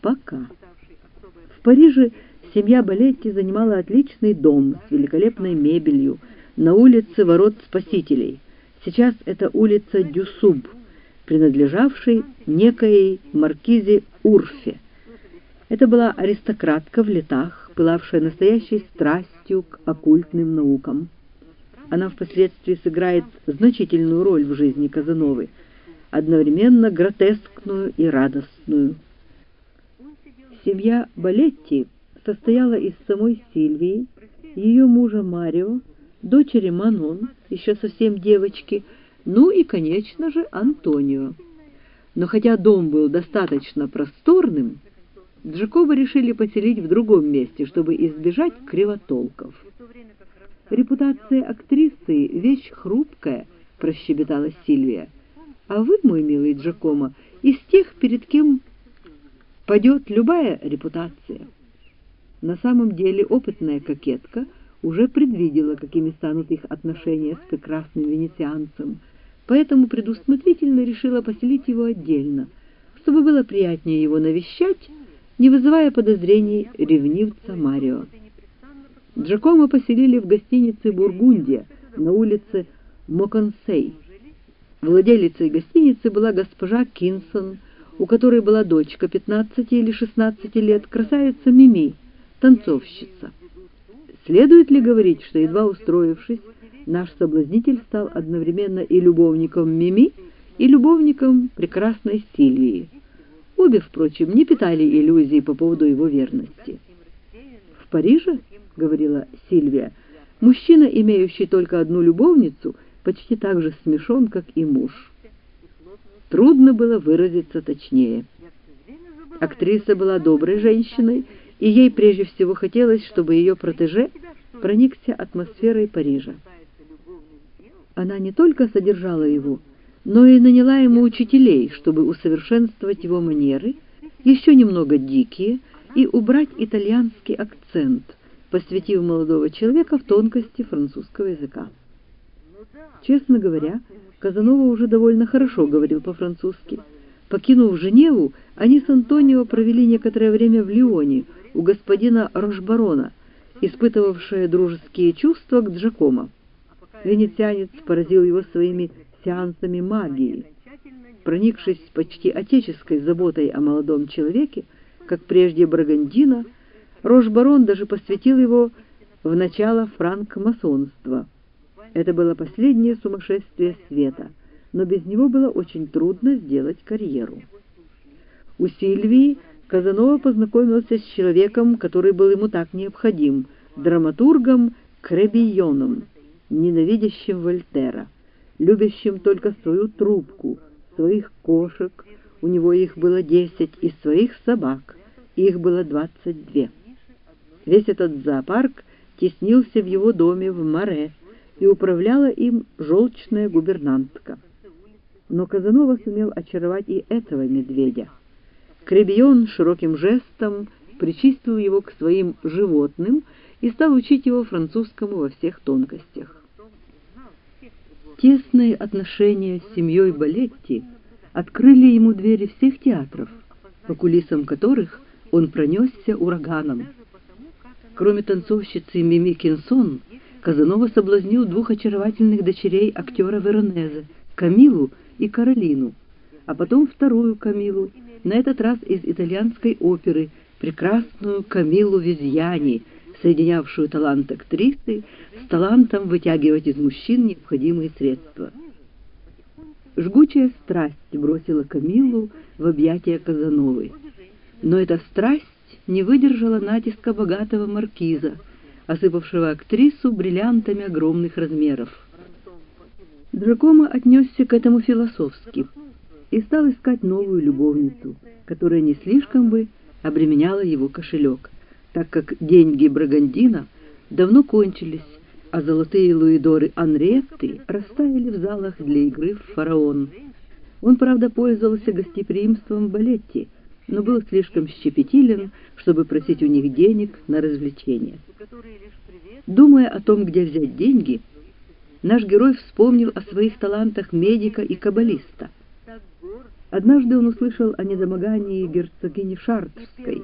пока. В Париже семья Балетти занимала отличный дом с великолепной мебелью на улице Ворот Спасителей. Сейчас это улица Дюсуб, принадлежавшей некоей маркизе Урфе. Это была аристократка в летах, пылавшая настоящей страстью к оккультным наукам. Она впоследствии сыграет значительную роль в жизни Казановой, одновременно гротескную и радостную. Семья Балетти состояла из самой Сильвии, ее мужа Марио, дочери Манон, еще совсем девочки, ну и, конечно же, Антонио. Но хотя дом был достаточно просторным, Джакоба решили поселить в другом месте, чтобы избежать кривотолков. «Репутация актрисы — вещь хрупкая», — прощебетала Сильвия. «А вы, мой милый Джакомо, из тех, перед кем падет любая репутация». На самом деле опытная кокетка уже предвидела, какими станут их отношения с прекрасным венецианцем, поэтому предусмотрительно решила поселить его отдельно, чтобы было приятнее его навещать, не вызывая подозрений ревнивца Марио. Джакомо поселили в гостинице «Бургундия» на улице Моконсей. Владелицей гостиницы была госпожа Кинсон, у которой была дочка 15 или 16 лет, красавица Мими, танцовщица. Следует ли говорить, что, едва устроившись, наш соблазнитель стал одновременно и любовником Мими, и любовником прекрасной Сильвии? Обе, впрочем, не питали иллюзий по поводу его верности. В Париже говорила Сильвия, мужчина, имеющий только одну любовницу, почти так же смешон, как и муж. Трудно было выразиться точнее. Актриса была доброй женщиной, и ей прежде всего хотелось, чтобы ее протеже проникся атмосферой Парижа. Она не только содержала его, но и наняла ему учителей, чтобы усовершенствовать его манеры, еще немного дикие, и убрать итальянский акцент – посвятив молодого человека в тонкости французского языка. Честно говоря, Казанова уже довольно хорошо говорил по-французски. Покинув Женеву, они с Антонио провели некоторое время в Лионе у господина Рошбарона, испытывавшего дружеские чувства к Джакомо. Венецианец поразил его своими сеансами магии. Проникшись почти отеческой заботой о молодом человеке, как прежде Брагандина, Рожбарон даже посвятил его в начало франкмасонства. Это было последнее сумасшествие света, но без него было очень трудно сделать карьеру. У Сильвии Казанова познакомился с человеком, который был ему так необходим, драматургом Кребийоном, ненавидящим Вольтера, любящим только свою трубку, своих кошек, у него их было десять, и своих собак, их было двадцать две. Весь этот зоопарк теснился в его доме в Море, и управляла им желчная губернантка. Но Казанова сумел очаровать и этого медведя. Кребион широким жестом причистил его к своим животным и стал учить его французскому во всех тонкостях. Тесные отношения с семьей Балетти открыли ему двери всех театров, по кулисам которых он пронесся ураганом. Кроме танцовщицы Мими Кинсон, Казанова соблазнил двух очаровательных дочерей актера Веронезе, Камилу и Каролину, а потом вторую Камилу, на этот раз из итальянской оперы, прекрасную Камилу Визьяни, соединявшую талант актрисы с талантом вытягивать из мужчин необходимые средства. Жгучая страсть бросила Камилу в объятия Казановой. Но эта страсть не выдержала натиска богатого маркиза, осыпавшего актрису бриллиантами огромных размеров. Дракома отнесся к этому философски и стал искать новую любовницу, которая не слишком бы обременяла его кошелек, так как деньги Брагандина давно кончились, а золотые луидоры Анриетты растаяли в залах для игры в «Фараон». Он, правда, пользовался гостеприимством Балетти, но был слишком щепетилен, чтобы просить у них денег на развлечения. Думая о том, где взять деньги, наш герой вспомнил о своих талантах медика и каббалиста. Однажды он услышал о недомогании герцогини Шартрской,